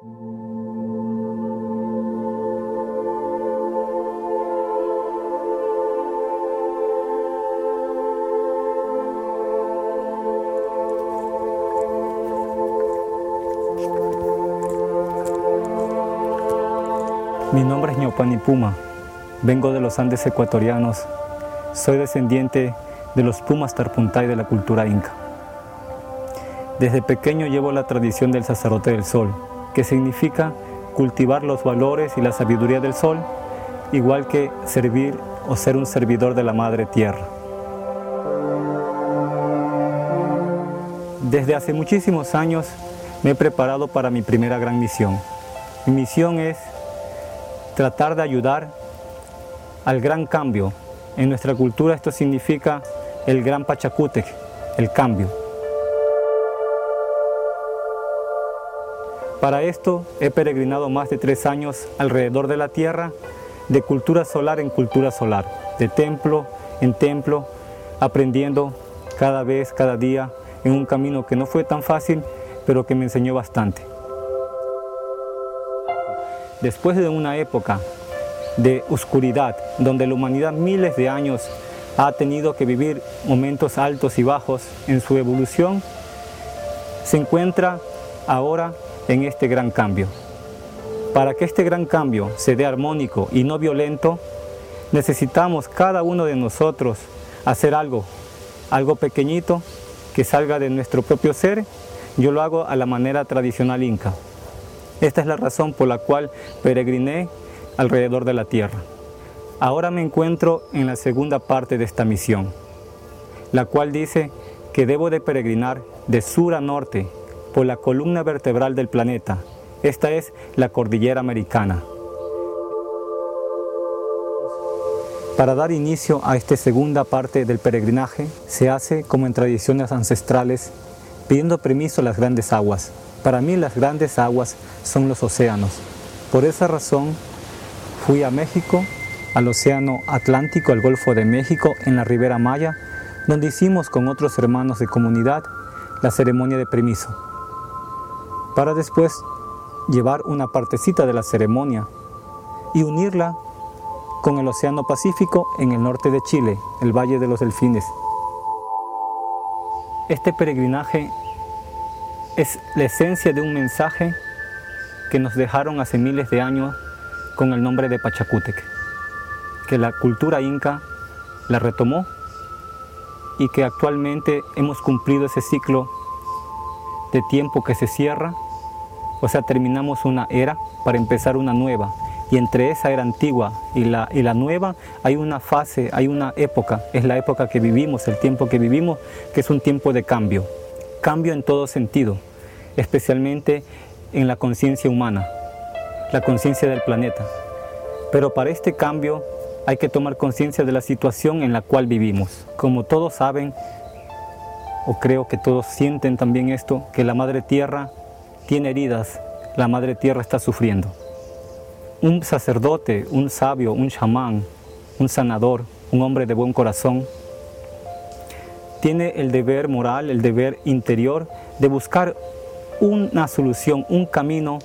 Mi nombre es Ñopani Puma, vengo de los Andes ecuatorianos, soy descendiente de los Pumas Tarpuntay de la cultura inca. Desde pequeño llevo la tradición del sacerdote del sol, que significa cultivar los valores y la sabiduría del sol, igual que servir o ser un servidor de la madre tierra. Desde hace muchísimos años me he preparado para mi primera gran misión. Mi misión es tratar de ayudar al gran cambio. En nuestra cultura esto significa el gran Pachacútec, el cambio. Para esto he peregrinado más de tres años alrededor de la Tierra, de cultura solar en cultura solar, de templo en templo, aprendiendo cada vez, cada día, en un camino que no fue tan fácil, pero que me enseñó bastante. Después de una época de oscuridad, donde la humanidad miles de años ha tenido que vivir momentos altos y bajos en su evolución, se encuentra ahora en este gran cambio. Para que este gran cambio se dé armónico y no violento, necesitamos cada uno de nosotros hacer algo, algo pequeñito que salga de nuestro propio ser. Yo lo hago a la manera tradicional inca. Esta es la razón por la cual peregriné alrededor de la tierra. Ahora me encuentro en la segunda parte de esta misión, la cual dice que debo de peregrinar de sur a norte por la columna vertebral del planeta. Esta es la cordillera americana. Para dar inicio a esta segunda parte del peregrinaje, se hace como en tradiciones ancestrales, pidiendo permiso a las grandes aguas, para mí las grandes aguas son los océanos. Por esa razón fui a México, al Océano Atlántico, al Golfo de México, en la Ribera Maya, donde hicimos con otros hermanos de comunidad la ceremonia de permiso, para después llevar una partecita de la ceremonia y unirla con el Océano Pacífico en el norte de Chile, el Valle de los Delfines. Este peregrinaje es la esencia de un mensaje que nos dejaron hace miles de años con el nombre de Pachacútec, que la cultura inca la retomó y que actualmente hemos cumplido ese ciclo de tiempo que se cierra, o sea, terminamos una era para empezar una nueva. Y entre esa era antigua y la, y la nueva hay una fase, hay una época, es la época que vivimos, el tiempo que vivimos, que es un tiempo de cambio, cambio en todo sentido especialmente en la conciencia humana, la conciencia del planeta. Pero para este cambio hay que tomar conciencia de la situación en la cual vivimos. Como todos saben, o creo que todos sienten también esto, que la Madre Tierra tiene heridas, la Madre Tierra está sufriendo. Un sacerdote, un sabio, un chamán, un sanador, un hombre de buen corazón, tiene el deber moral, el deber interior de buscar una solución, un camino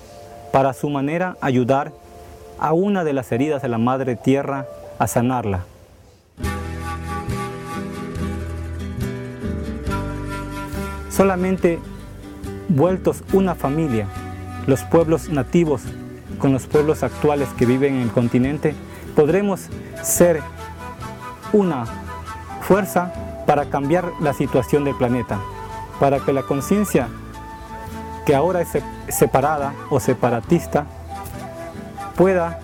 para su manera ayudar a una de las heridas de la Madre Tierra a sanarla. Solamente vueltos una familia, los pueblos nativos con los pueblos actuales que viven en el continente, podremos ser una fuerza para cambiar la situación del planeta, para que la conciencia que ahora es separada o separatista, pueda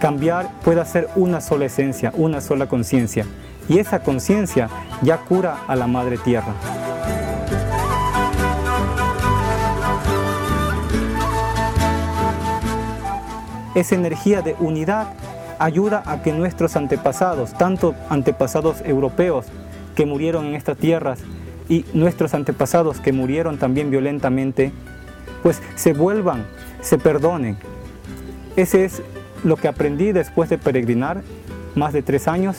cambiar, pueda ser una sola esencia, una sola conciencia. Y esa conciencia ya cura a la Madre Tierra. Esa energía de unidad ayuda a que nuestros antepasados, tanto antepasados europeos que murieron en estas tierras y nuestros antepasados que murieron también violentamente, pues se vuelvan, se perdonen. Ese es lo que aprendí después de peregrinar más de tres años,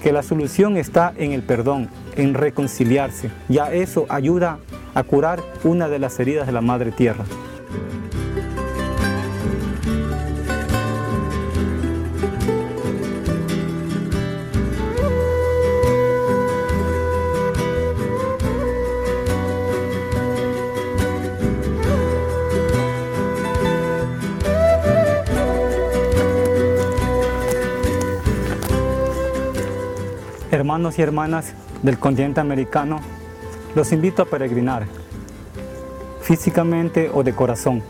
que la solución está en el perdón, en reconciliarse. Ya eso ayuda a curar una de las heridas de la Madre Tierra. Hermanos y hermanas del continente americano, los invito a peregrinar, físicamente o de corazón,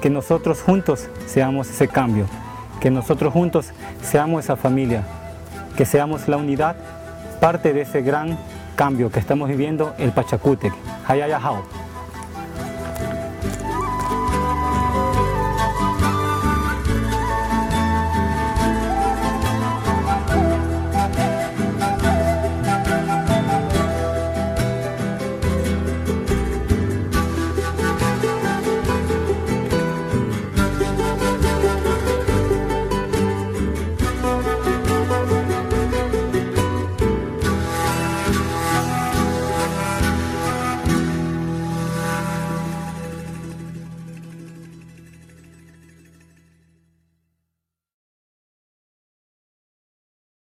que nosotros juntos seamos ese cambio, que nosotros juntos seamos esa familia, que seamos la unidad, parte de ese gran cambio que estamos viviendo, el Pachacútec. Hayayahao.